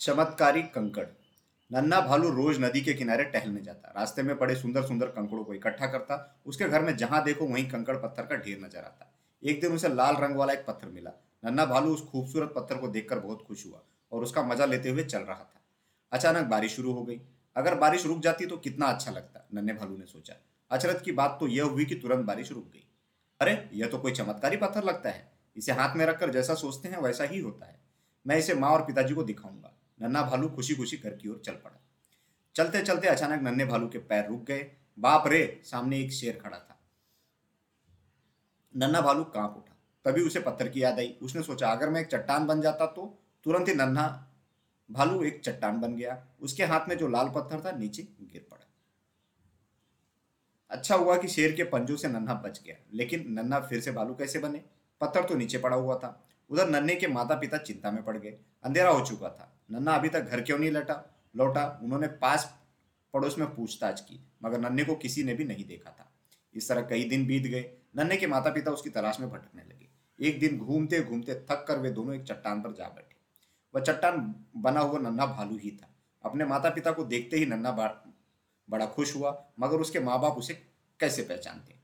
चमत्कारी कंकड़। नन्ना भालू रोज नदी के किनारे टहलने जाता। रास्ते में पड़े सुंदर सुंदर कंकड़ों को इकट्ठा करता। उसके घर में जहाँ देखो वहीं कंकड़ पत्थर का ढेर नज़र आता। एक दिन उसे लाल रंग वाला एक पत्थर मिला। नन्ना भालू उस खूबसूरत पत्थर को देखकर बहुत खुश हुआ और उसका मज़ा लेते हुए चल रहा था। अचानक बारिश शुरू हो गई। अगर बारिश रुक जाती तो कितना अच्छा लगता, नन्हे भालू ने सोचा। अचरत की बात तो यह हुई कि तुरंत बारिश रुक गई। अरे, यह तो कोई चमत्कारी पत्थर लगता है। इसे हाथ में रखकर जैसा सोचते हैं वैसा ही होता है। मैं इसे माँ और पिताजी को दिखाऊँगा। नन्ना भालू खुशी खुशी घर की ओर चल पड़ा। चलते चलते अचानक नन्हे भालू के पैर रुक गए। बाप रे, सामने एक शेर खड़ा था। नन्ना भालू काँप उठा। तभी उसे पत्थर की याद आई। उसने सोचा, अगर मैं एक चट्टान बन जाता तो? तुरंत ही नन्हा भालू एक चट्टान बन गया। उसके हाथ में जो लाल पत्थर था, नीचे गिर पड़ा। अच्छा हुआ कि शेर के पंजों से नन्हा बच गया। लेकिन नन्हा फिर से भालू कैसे बने? पत्थर तो नीचे पड़ा हुआ था। उधर नन्हे के माता पिता चिंता में पड़ गए। अंधेरा हो चुका था। नन्हा अभी तक घर क्यों नहीं लौटा? लौटा? उन्होंने पास पड़ोस में पूछताछ की, मगर नन्हे को किसी ने भी नहीं देखा था। इस तरह कई दिन बीत गए। नन्हे के माता पिता उसकी तलाश में भटकने लगे। एक दिन घूमते घूमते थक कर वे दोनों एक चट्टान पर जा बैठे। वह चट्टान बना हुआ नन्हा भालू ही था। अपने माता पिता को देखते ही नन्हा बड़ा खुश हुआ, मगर उसके माँ बाप उसे कैसे पहचानते?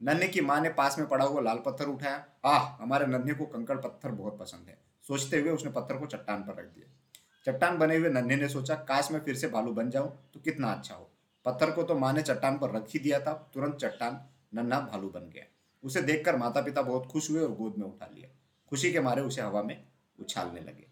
नन्हे की माँ ने पास में पड़ा हुआ लाल पत्थर उठाया। आह, हमारे नन्हे को कंकड़ पत्थर बहुत पसंद है। सोचते हुए उसने पत्थर को चट्टान पर रख दिया। चट्टान बने हुए नन्हे ने सोचा, काश मैं फिर से भालू बन जाऊँ तो कितना अच्छा हो। पत्थर को तो माँ ने चट्टान पर रख ही दिया था, तुरंत चट्टान नन्हा भालू बन गया। उसे देखकर माता पिता बहुत खुश हुए और गोद में उठा लिया। खुशी के मारे उसे हवा में उछालने लगे।